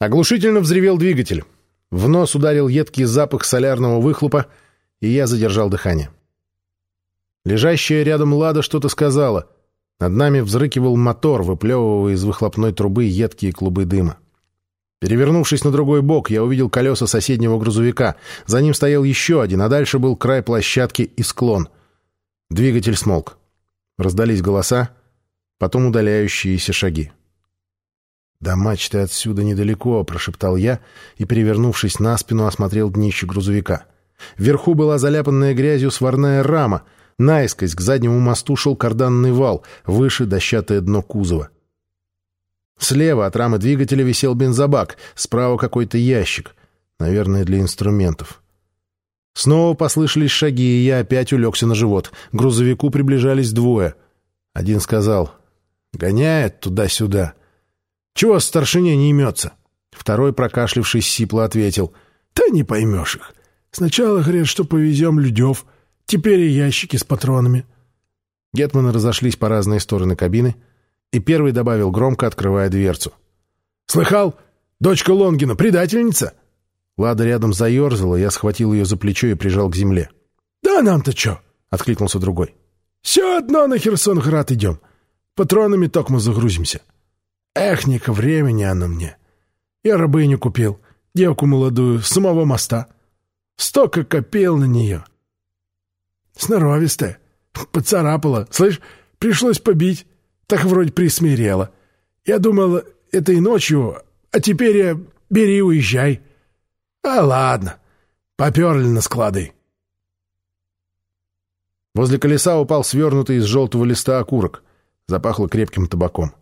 Оглушительно взревел двигатель. В нос ударил едкий запах солярного выхлопа, и я задержал дыхание. Лежащая рядом Лада что-то сказала. Над нами взрыкивал мотор, выплевывая из выхлопной трубы едкие клубы дыма. Перевернувшись на другой бок, я увидел колеса соседнего грузовика. За ним стоял еще один, а дальше был край площадки и склон. Двигатель смолк. Раздались голоса, потом удаляющиеся шаги. «До мачты отсюда недалеко», — прошептал я и, перевернувшись на спину, осмотрел днище грузовика. Вверху была заляпанная грязью сварная рама. Наискось к заднему мосту шел карданный вал, выше дощатое дно кузова. Слева от рамы двигателя висел бензобак, справа какой-то ящик, наверное, для инструментов. Снова послышались шаги, и я опять улегся на живот. К грузовику приближались двое. Один сказал «Гоняет туда-сюда». Чего старшине не имется? Второй, прокашлившись, сипло ответил. Да не поймешь их. Сначала говорят, что повезем людев, теперь и ящики с патронами. Гетманы разошлись по разные стороны кабины, и первый добавил громко, открывая дверцу. «Слыхал? Дочка Лонгина, предательница!» Лада рядом заерзала, я схватил ее за плечо и прижал к земле. «Да нам-то чё?» — откликнулся другой. «Все одно на Херсонград идем. Патронами токмо загрузимся». Эхника времени она мне. Я рабыню купил, девку молодую, с самого моста. Столько копил на нее. Сноровистая. Поцарапала. Слышь, пришлось побить. Так вроде присмирела. Я думал, это и ночью, а теперь я бери уезжай. А ладно, поперли на склады. Возле колеса упал свернутый из желтого листа окурок. Запахло крепким табаком.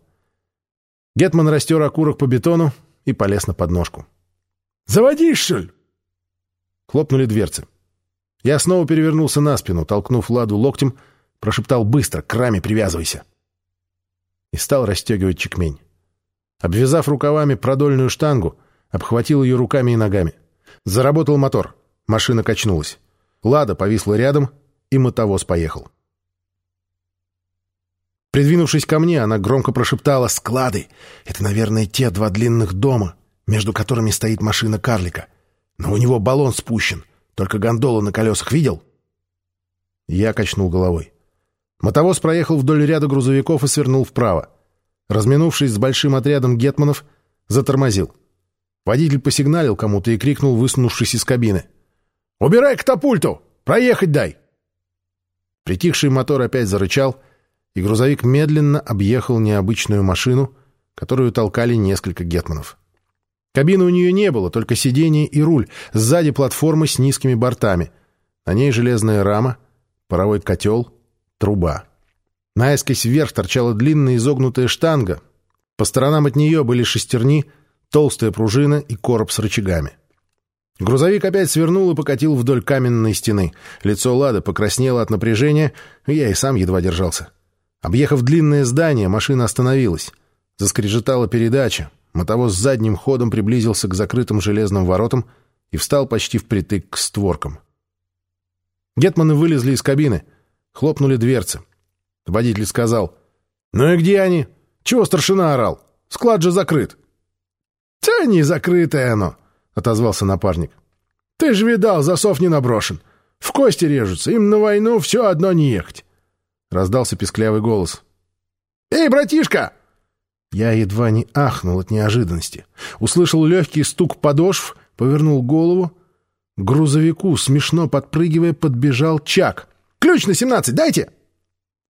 Гетман растер окурок по бетону и полез на подножку. «Заводишь, что ли?» Хлопнули дверцы. Я снова перевернулся на спину, толкнув Ладу локтем, прошептал быстро, к раме привязывайся. И стал расстегивать чекмень. Обвязав рукавами продольную штангу, обхватил ее руками и ногами. Заработал мотор. Машина качнулась. Лада повисла рядом, и мотовоз поехал. Придвинувшись ко мне, она громко прошептала «Склады! Это, наверное, те два длинных дома, между которыми стоит машина карлика. Но у него баллон спущен, только гондолу на колесах видел?» Я качнул головой. Мотовоз проехал вдоль ряда грузовиков и свернул вправо. Разминувшись с большим отрядом гетманов, затормозил. Водитель посигналил кому-то и крикнул, высунувшись из кабины. «Убирай катапульту! Проехать дай!» Притихший мотор опять зарычал — и грузовик медленно объехал необычную машину, которую толкали несколько гетманов. Кабины у нее не было, только сиденье и руль, сзади платформа с низкими бортами. На ней железная рама, паровой котел, труба. Наискось вверх торчала длинная изогнутая штанга. По сторонам от нее были шестерни, толстая пружина и короб с рычагами. Грузовик опять свернул и покатил вдоль каменной стены. Лицо Лады покраснело от напряжения, я и сам едва держался. Объехав длинное здание, машина остановилась. Заскрежетала передача. Мотовоз задним ходом приблизился к закрытым железным воротам и встал почти впритык к створкам. Гетманы вылезли из кабины. Хлопнули дверцы. Водитель сказал. «Ну и где они? Чего старшина орал? Склад же закрыт». «Да не закрытое оно», — отозвался напарник. «Ты же видал, засов не наброшен. В кости режутся, им на войну все одно не ехать». Раздался писклявый голос. «Эй, братишка!» Я едва не ахнул от неожиданности. Услышал легкий стук подошв, повернул голову. К грузовику, смешно подпрыгивая, подбежал Чак. «Ключ на семнадцать дайте!»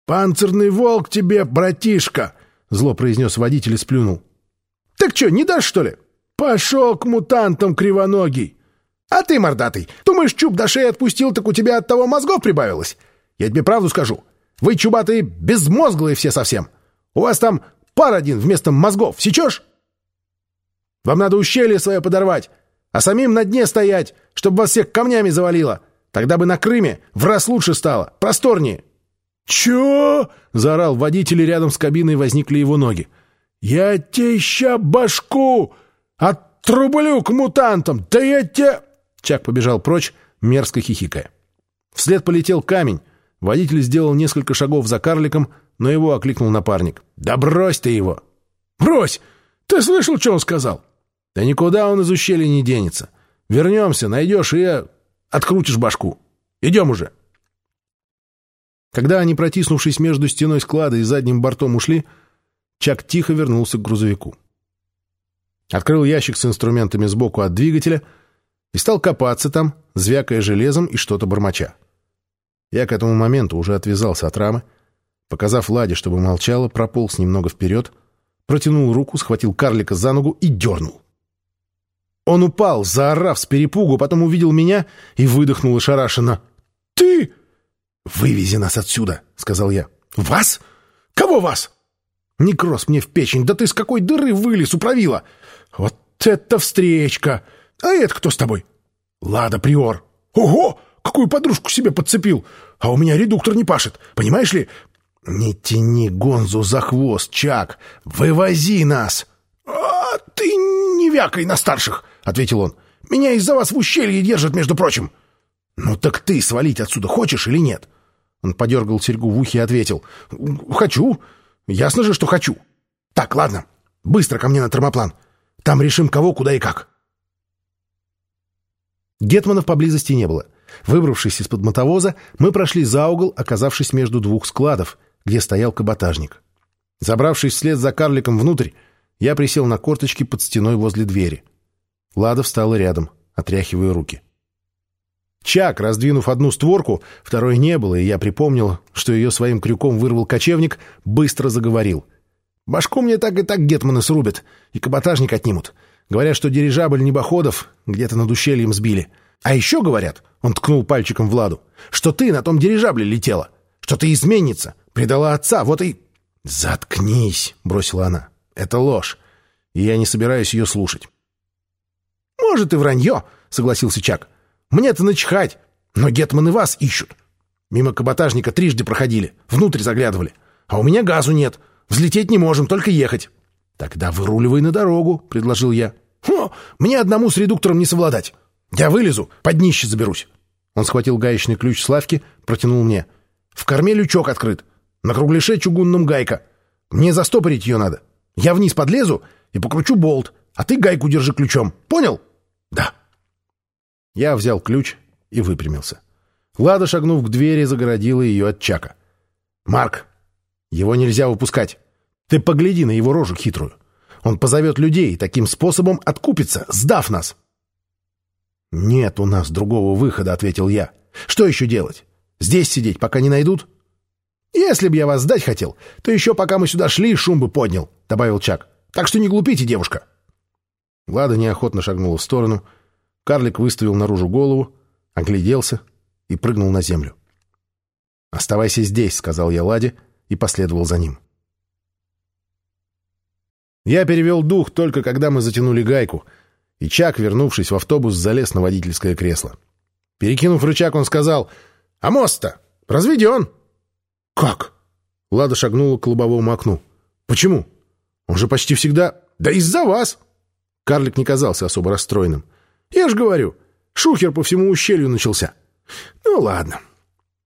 «Панцирный волк тебе, братишка!» — зло произнес водитель и сплюнул. «Так что, не дашь, что ли?» «Пошел к мутантам кривоногий!» «А ты, мордатый, думаешь, чуб до шеи отпустил, так у тебя от того мозгов прибавилось? Я тебе правду скажу. Вы, чубатые, безмозглые все совсем. У вас там пар один вместо мозгов. Сечешь? Вам надо ущелье свое подорвать, а самим на дне стоять, чтобы вас всех камнями завалило. Тогда бы на Крыме в раз лучше стало, просторнее. «Чё?» — заорал водитель, рядом с кабиной возникли его ноги. «Я тебе ща башку отрублю к мутантам! Да я те...» Чак побежал прочь, мерзко хихикая. Вслед полетел камень, Водитель сделал несколько шагов за карликом, но его окликнул напарник. «Да брось ты его!» «Брось! Ты слышал, что он сказал?» Да никуда он из ущелья не денется. Вернемся, найдешь и открутишь башку. Идем уже. Когда они, протиснувшись между стеной склада и задним бортом, ушли, Чак тихо вернулся к грузовику. Открыл ящик с инструментами сбоку от двигателя и стал копаться там, звякая железом и что-то бормоча. Я к этому моменту уже отвязался от рамы, показав Ладе, чтобы молчала, прополз немного вперед, протянул руку, схватил карлика за ногу и дернул. Он упал, заорав с перепугу, потом увидел меня и выдохнул ошарашенно. «Ты!» «Вывези нас отсюда», — сказал я. «Вас? Кого вас?» «Некроз мне в печень! Да ты с какой дыры вылез, управила!» «Вот это встречка! А это кто с тобой?» «Лада Приор!» «Ого! Какую подружку себе подцепил! А у меня редуктор не пашет, понимаешь ли?» «Не тяни Гонзу за хвост, Чак! Вывози нас!» «А ты не вякай на старших!» — ответил он. «Меня из-за вас в ущелье держат, между прочим!» «Ну так ты свалить отсюда хочешь или нет?» Он подергал серьгу в ухе и ответил. «Хочу. Ясно же, что хочу. Так, ладно. Быстро ко мне на термоплан. Там решим, кого, куда и как». Гетманов поблизости не было. Выбравшись из-под мотовоза, мы прошли за угол, оказавшись между двух складов, где стоял каботажник. Забравшись вслед за карликом внутрь, я присел на корточки под стеной возле двери. Лада встала рядом, отряхивая руки. Чак, раздвинув одну створку, второй не было, и я припомнил, что ее своим крюком вырвал кочевник, быстро заговорил. «Башку мне так и так гетманы срубят, и каботажник отнимут. Говорят, что дирижабль небоходов где-то над ущельем сбили. А еще говорят, — он ткнул пальчиком в ладу, — что ты на том дирижабле летела, что ты изменница, предала отца, вот и... «Заткнись!» — бросила она. «Это ложь, и я не собираюсь ее слушать». «Может, и вранье!» — согласился Чак. Мне-то начихать, но гетманы вас ищут. Мимо каботажника трижды проходили, внутрь заглядывали. А у меня газу нет, взлететь не можем, только ехать. Тогда выруливай на дорогу, предложил я. Хо, мне одному с редуктором не совладать. Я вылезу, под днище заберусь. Он схватил гаечный ключ с лавки, протянул мне. В корме лючок открыт. На кругляше чугунном гайка. Мне застопорить ее надо. Я вниз подлезу и покручу болт, а ты гайку держи ключом. Понял? Да. Я взял ключ и выпрямился. Лада, шагнув к двери, загородила ее от Чака. «Марк, его нельзя выпускать. Ты погляди на его рожу хитрую. Он позовет людей и таким способом откупится, сдав нас». «Нет у нас другого выхода», — ответил я. «Что еще делать? Здесь сидеть, пока не найдут?» «Если бы я вас сдать хотел, то еще пока мы сюда шли, шум бы поднял», — добавил Чак. «Так что не глупите, девушка». Лада неохотно шагнула в сторону, — Карлик выставил наружу голову, огляделся и прыгнул на землю. «Оставайся здесь», — сказал я Ладе и последовал за ним. Я перевел дух только когда мы затянули гайку, и Чак, вернувшись в автобус, залез на водительское кресло. Перекинув рычаг, он сказал, «А мост-то разведен!» «Как?» Лада шагнула к лобовому окну. «Почему? Он же почти всегда...» «Да из-за вас!» Карлик не казался особо расстроенным. Я ж говорю, шухер по всему ущелью начался. Ну ладно.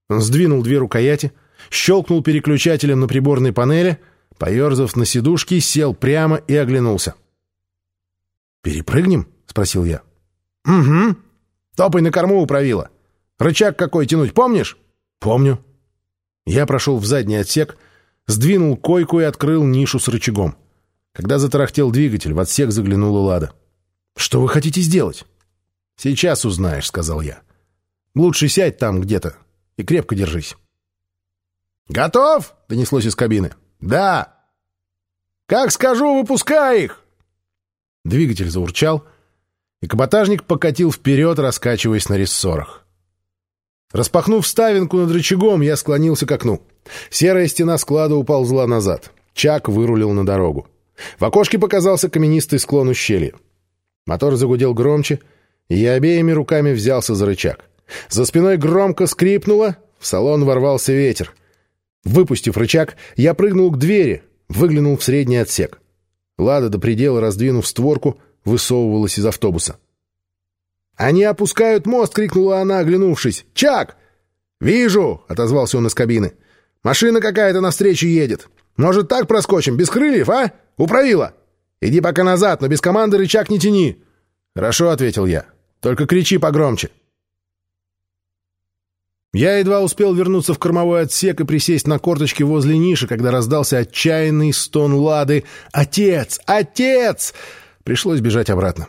Он сдвинул две рукояти, щелкнул переключателем на приборной панели, поерзав на сидушке, сел прямо и оглянулся. «Перепрыгнем?» — спросил я. «Угу. Топай на корму управила. Рычаг какой тянуть, помнишь?» «Помню». Я прошел в задний отсек, сдвинул койку и открыл нишу с рычагом. Когда затарахтел двигатель, в отсек заглянула Лада. «Что вы хотите сделать?» «Сейчас узнаешь», — сказал я. «Лучше сядь там где-то и крепко держись». «Готов?» — донеслось из кабины. «Да». «Как скажу, выпускай их!» Двигатель заурчал, и каботажник покатил вперед, раскачиваясь на рессорах. Распахнув ставинку над рычагом, я склонился к окну. Серая стена склада уползла назад. Чак вырулил на дорогу. В окошке показался каменистый склон ущелья. Мотор загудел громче, и я обеими руками взялся за рычаг. За спиной громко скрипнуло, в салон ворвался ветер. Выпустив рычаг, я прыгнул к двери, выглянул в средний отсек. Лада до предела, раздвинув створку, высовывалась из автобуса. «Они опускают мост!» — крикнула она, оглянувшись. «Чак!» «Вижу!» — отозвался он из кабины. «Машина какая-то навстречу едет. Может, так проскочим, без крыльев, а? Управила!» «Иди пока назад, но без команды рычаг не тяни!» «Хорошо», — ответил я. «Только кричи погромче». Я едва успел вернуться в кормовой отсек и присесть на корточки возле ниши, когда раздался отчаянный стон Лады «Отец! Отец!» Пришлось бежать обратно.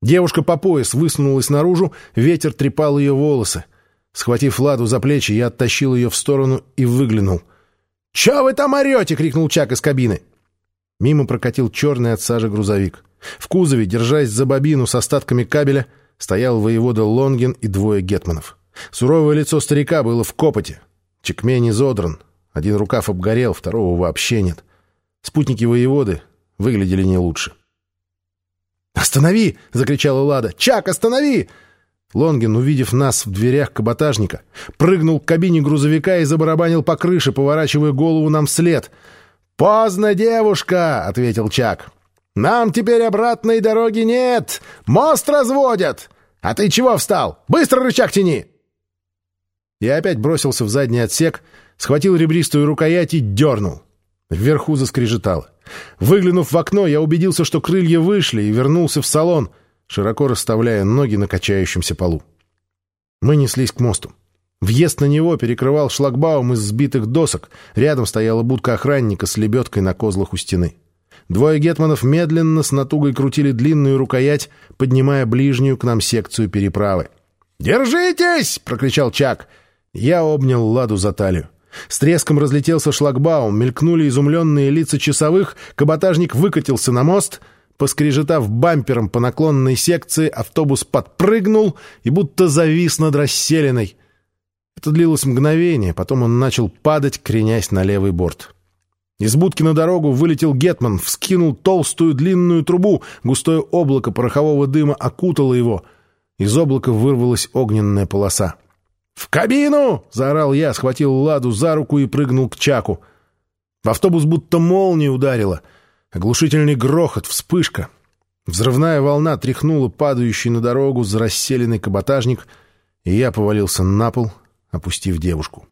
Девушка по пояс высунулась наружу, ветер трепал ее волосы. Схватив Ладу за плечи, я оттащил ее в сторону и выглянул. «Че вы там орете?» — крикнул Чак из кабины. Мимо прокатил черный от сажи грузовик. В кузове, держась за бобину с остатками кабеля, стоял воевода Лонгин и двое гетманов. Суровое лицо старика было в копоте. Чекмень изодран. Один рукав обгорел, второго вообще нет. Спутники воеводы выглядели не лучше. «Останови!» — закричала Лада. «Чак, останови!» Лонгин, увидев нас в дверях каботажника, прыгнул к кабине грузовика и забарабанил по крыше, поворачивая голову нам вслед. «Поздно, девушка!» — ответил Чак. «Нам теперь обратной дороги нет! Мост разводят! А ты чего встал? Быстро рычаг тяни!» Я опять бросился в задний отсек, схватил ребристую рукоять и дернул. Вверху заскрежетало. Выглянув в окно, я убедился, что крылья вышли, и вернулся в салон, широко расставляя ноги на качающемся полу. Мы неслись к мосту. Въезд на него перекрывал шлагбаум из сбитых досок. Рядом стояла будка охранника с лебедкой на козлах у стены. Двое гетманов медленно с натугой крутили длинную рукоять, поднимая ближнюю к нам секцию переправы. «Держитесь!» — прокричал Чак. Я обнял Ладу за талию. С треском разлетелся шлагбаум, мелькнули изумленные лица часовых, каботажник выкатился на мост. Поскрежетав бампером по наклонной секции, автобус подпрыгнул и будто завис над расселенной. Это длилось мгновение, потом он начал падать, кренясь на левый борт. Из будки на дорогу вылетел Гетман, вскинул толстую длинную трубу, густое облако порохового дыма окутало его. Из облака вырвалась огненная полоса. «В кабину!» — заорал я, схватил Ладу за руку и прыгнул к Чаку. В автобус будто молния ударила. Оглушительный грохот, вспышка. Взрывная волна тряхнула падающий на дорогу за расселенный каботажник, и я повалился на пол, опустив девушку.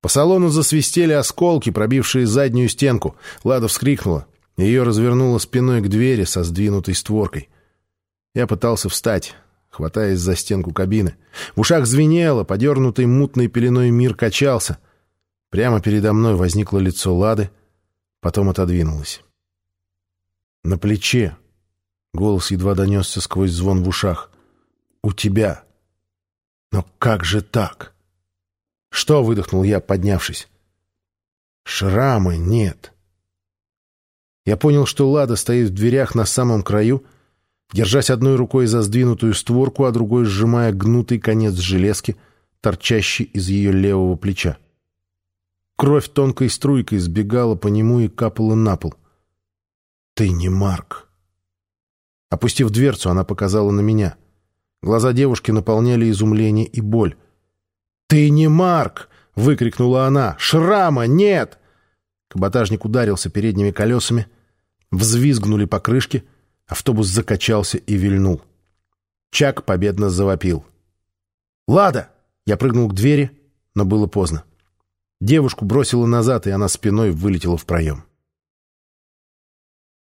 По салону засвистели осколки, пробившие заднюю стенку. Лада вскрикнула. Ее развернуло спиной к двери со сдвинутой створкой. Я пытался встать, хватаясь за стенку кабины. В ушах звенело, подернутый мутной пеленой мир качался. Прямо передо мной возникло лицо Лады, потом отодвинулось. На плече. Голос едва донесся сквозь звон в ушах. «У тебя». «Но как же так?» «Что?» — выдохнул я, поднявшись. «Шрама нет». Я понял, что Лада стоит в дверях на самом краю, держась одной рукой за сдвинутую створку, а другой сжимая гнутый конец железки, торчащий из ее левого плеча. Кровь тонкой струйкой сбегала по нему и капала на пол. «Ты не Марк». Опустив дверцу, она показала на меня. Глаза девушки наполняли изумление и боль. «Ты не Марк!» — выкрикнула она. «Шрама нет!» Каботажник ударился передними колесами. Взвизгнули покрышки. Автобус закачался и вильнул. Чак победно завопил. «Лада!» Я прыгнул к двери, но было поздно. Девушку бросило назад, и она спиной вылетела в проем.